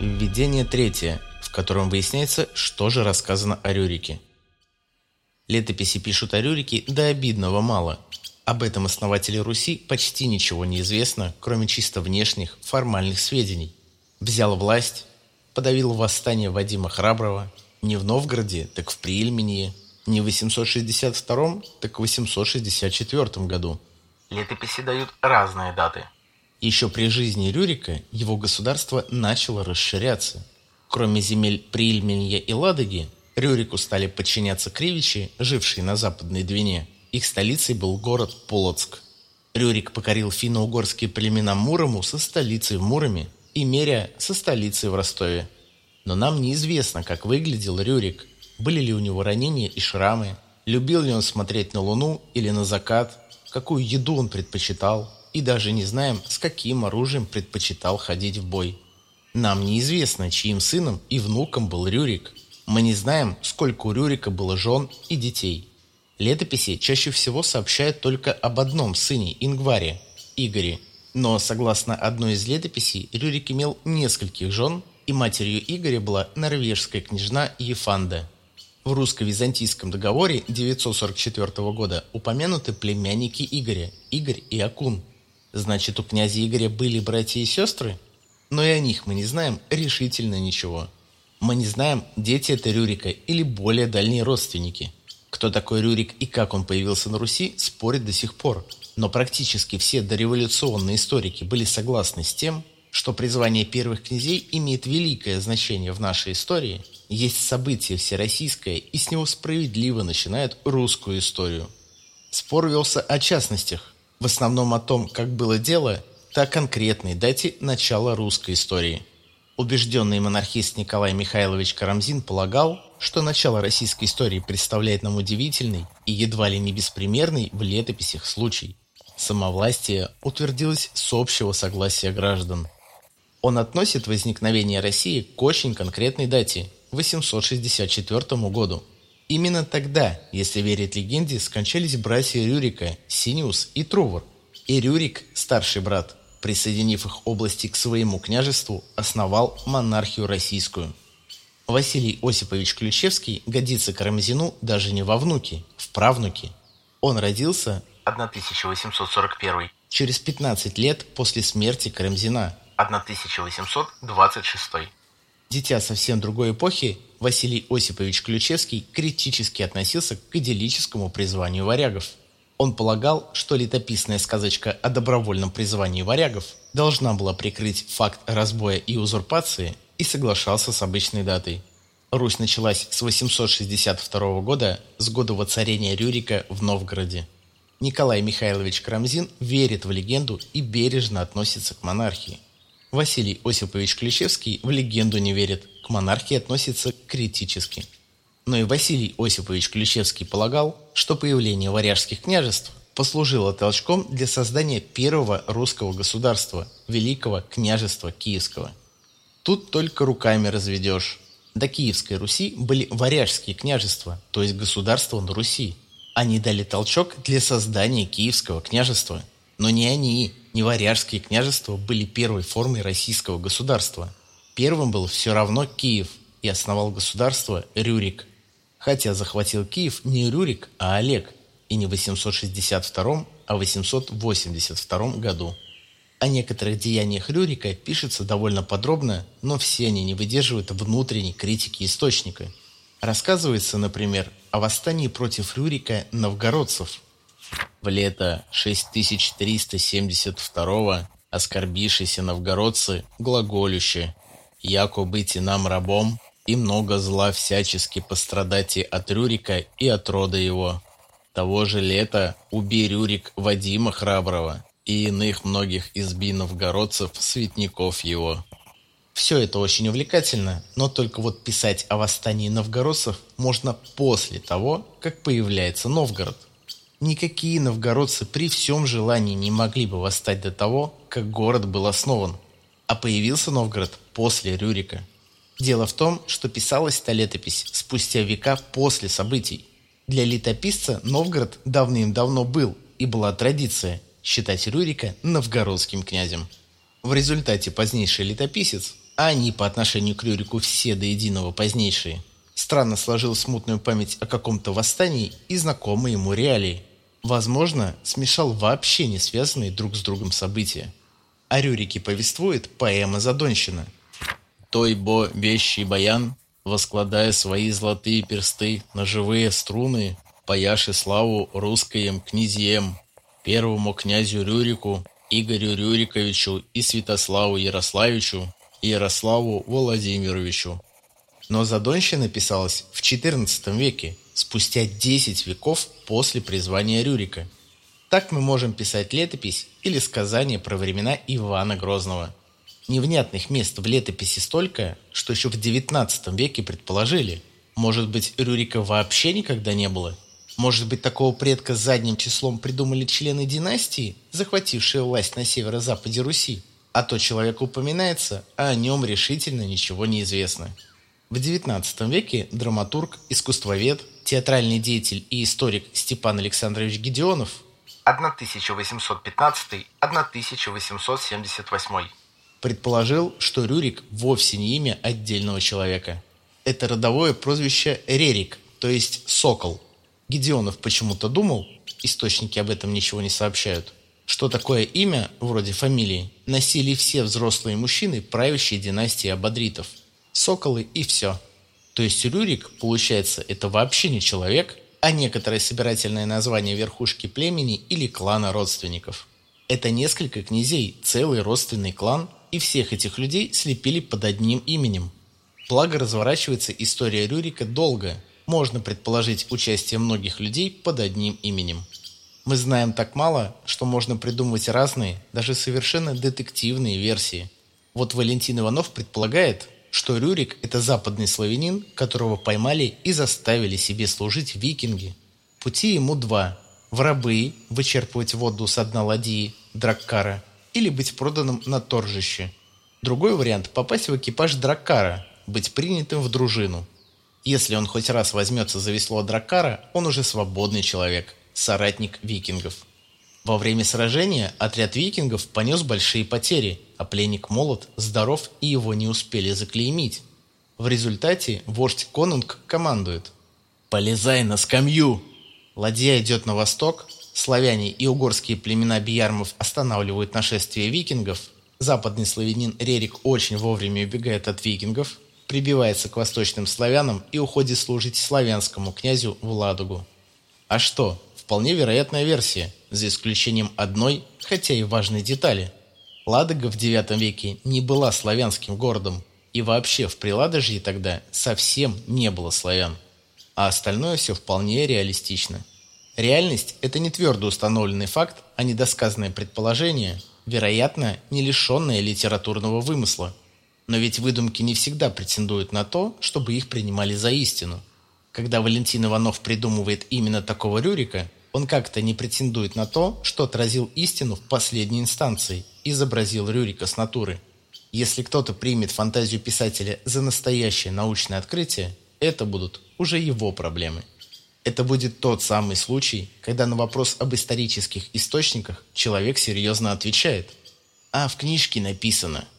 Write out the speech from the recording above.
Введение третье, в котором выясняется, что же рассказано о Рюрике. Летописи пишут о Рюрике до обидного мало. Об этом основателе Руси почти ничего не известно, кроме чисто внешних, формальных сведений. Взял власть, подавил восстание Вадима Храброго, не в Новгороде, так в Приильмении, не в 862, так в 864 году. Летописи дают разные даты. Еще при жизни Рюрика его государство начало расширяться. Кроме земель Приильменья и Ладоги, Рюрику стали подчиняться кривичи, жившие на западной Двине. Их столицей был город Полоцк. Рюрик покорил финно-угорские племена Мурому со столицей в Муроме и Мерия со столицей в Ростове. Но нам неизвестно, как выглядел Рюрик, были ли у него ранения и шрамы, любил ли он смотреть на луну или на закат, какую еду он предпочитал, и даже не знаем, с каким оружием предпочитал ходить в бой. Нам неизвестно, чьим сыном и внуком был Рюрик. Мы не знаем, сколько у Рюрика было жен и детей. Летописи чаще всего сообщают только об одном сыне Ингваре – Игоре. Но, согласно одной из летописей, Рюрик имел нескольких жен, и матерью Игоря была норвежская княжна Ефанда. В русско-византийском договоре 944 года упомянуты племянники Игоря – Игорь и Акун. Значит, у князя Игоря были братья и сестры? Но и о них мы не знаем решительно ничего. Мы не знаем, дети это Рюрика или более дальние родственники. Кто такой Рюрик и как он появился на Руси, спорят до сих пор. Но практически все дореволюционные историки были согласны с тем, что призвание первых князей имеет великое значение в нашей истории, есть событие всероссийское и с него справедливо начинают русскую историю. Спор велся о частностях, в основном о том, как было дело, так конкретной дате начала русской истории – Убежденный монархист Николай Михайлович Карамзин полагал, что начало российской истории представляет нам удивительный и едва ли не беспримерный в летописях случай. Самовластие утвердилось с общего согласия граждан. Он относит возникновение России к очень конкретной дате – 864 году. Именно тогда, если верить легенде, скончались братья Рюрика, Синиус и Трувор. И Рюрик, старший брат, присоединив их области к своему княжеству, основал монархию российскую. Василий Осипович Ключевский годится Карамзину даже не во внуки, в правнуки. Он родился 1841 через 15 лет после смерти Карамзина 1826. Дитя совсем другой эпохи, Василий Осипович Ключевский критически относился к идиллическому призванию варягов – он полагал, что летописная сказочка о добровольном призвании варягов должна была прикрыть факт разбоя и узурпации и соглашался с обычной датой. Русь началась с 862 года, с года воцарения Рюрика в Новгороде. Николай Михайлович Карамзин верит в легенду и бережно относится к монархии. Василий Осипович Ключевский в легенду не верит, к монархии относится критически – но и Василий Осипович Ключевский полагал, что появление варяжских княжеств послужило толчком для создания первого русского государства, Великого княжества Киевского. Тут только руками разведешь. До Киевской Руси были варяжские княжества, то есть государства на Руси. Они дали толчок для создания Киевского княжества. Но не они, не варяжские княжества были первой формой российского государства. Первым был все равно Киев и основал государство Рюрик хотя захватил Киев не Рюрик, а Олег, и не в 862, а в 882 году. О некоторых деяниях Рюрика пишется довольно подробно, но все они не выдерживают внутренней критики источника. Рассказывается, например, о восстании против Рюрика новгородцев. В лето 6372 оскорбившиеся новгородцы глаголюще «Яко быть и нам рабом, и много зла всячески пострадати от Рюрика и от рода его. Того же лета убей Рюрик Вадима Храброго и иных многих изби новгородцев, светников его. Все это очень увлекательно, но только вот писать о восстании новгородцев можно после того, как появляется Новгород. Никакие новгородцы при всем желании не могли бы восстать до того, как город был основан. А появился Новгород после Рюрика. Дело в том, что писалась эта летопись спустя века после событий. Для летописца Новгород давным-давно был, и была традиция считать Рюрика новгородским князем. В результате позднейший летописец, а они по отношению к Рюрику все до единого позднейшие. Странно сложил смутную память о каком-то восстании и знакомые ему реалии. Возможно, смешал вообще не связанные друг с другом события. О Рюрике повествует поэма Задонщина. «Той бо вещий баян, воскладая свои золотые персты на живые струны, паяши славу русскоем князьем, первому князю Рюрику, Игорю Рюриковичу и Святославу Ярославичу, Ярославу Владимировичу. Но Задонщина писалась в XIV веке, спустя 10 веков после призвания Рюрика. Так мы можем писать летопись или сказание про времена Ивана Грозного. Невнятных мест в летописи столько, что еще в XIX веке предположили, может быть, Рюрика вообще никогда не было? Может быть, такого предка задним числом придумали члены династии, захватившие власть на северо-западе Руси? А то человек упоминается, а о нем решительно ничего не известно. В XIX веке драматург, искусствовед, театральный деятель и историк Степан Александрович Гедеонов 1815-1878 предположил, что Рюрик вовсе не имя отдельного человека. Это родовое прозвище Рерик, то есть сокол. Гедеонов почему-то думал, источники об этом ничего не сообщают, что такое имя, вроде фамилии, носили все взрослые мужчины правящей династии Абадритов. Соколы и все. То есть Рюрик, получается, это вообще не человек, а некоторое собирательное название верхушки племени или клана родственников. Это несколько князей, целый родственный клан, и всех этих людей слепили под одним именем. Благо разворачивается история Рюрика долго, можно предположить участие многих людей под одним именем. Мы знаем так мало, что можно придумывать разные, даже совершенно детективные версии. Вот Валентин Иванов предполагает, что Рюрик – это западный славянин, которого поймали и заставили себе служить викинги. Пути ему два – в рабы, вычерпывать воду с дна ладьи, драккара, или быть проданным на торжище. Другой вариант – попасть в экипаж драккара, быть принятым в дружину. Если он хоть раз возьмется за весло драккара, он уже свободный человек – соратник викингов. Во время сражения отряд викингов понес большие потери, а пленник молод, здоров и его не успели заклеймить. В результате вождь Конунг командует «Полезай на скамью!». Ладья идет на восток, славяне и угорские племена биярмов останавливают нашествие викингов, западный славянин Рерик очень вовремя убегает от викингов, прибивается к восточным славянам и уходит служить славянскому князю Владугу. А что, Вполне вероятная версия, за исключением одной, хотя и важной детали. Ладога в IX веке не была славянским городом, и вообще в Приладожье тогда совсем не было славян. А остальное все вполне реалистично. Реальность – это не твердо установленный факт, а недосказанное предположение, вероятно, не лишенное литературного вымысла. Но ведь выдумки не всегда претендуют на то, чтобы их принимали за истину. Когда Валентин Иванов придумывает именно такого Рюрика, он как-то не претендует на то, что отразил истину в последней инстанции, изобразил Рюрика с натуры. Если кто-то примет фантазию писателя за настоящее научное открытие, это будут уже его проблемы. Это будет тот самый случай, когда на вопрос об исторических источниках человек серьезно отвечает. А в книжке написано –